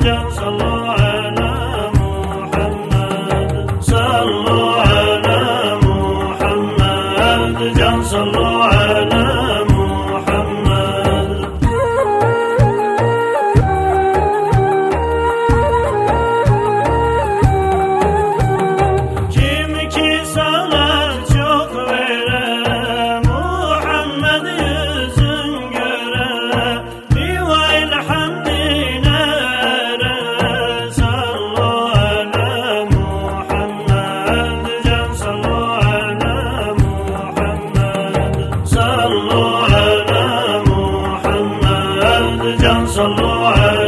الجنة صلوا على محمد صلوا على محمد جن صلوا على Can solo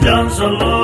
dance alone.